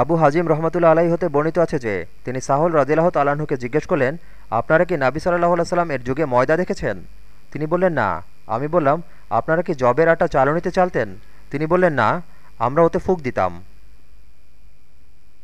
আবু হাজিম রহমতুল্লা আলাই হতে বর্ণিত আছে যে, তিনি সাহুল রাজিল্লাহ তালাহুকে জিজ্ঞেস করলেন, আপনারা কি নাবি সাল্লাহ সাল্লাম এর যুগে ময়দা দেখেছেন? তিনি বললেন, না। আমি বললাম, আপনারা কি জবের আটা চালনিতে চালতেন? তিনি বললেন, না, আমরা ওতে ফুক দিতাম।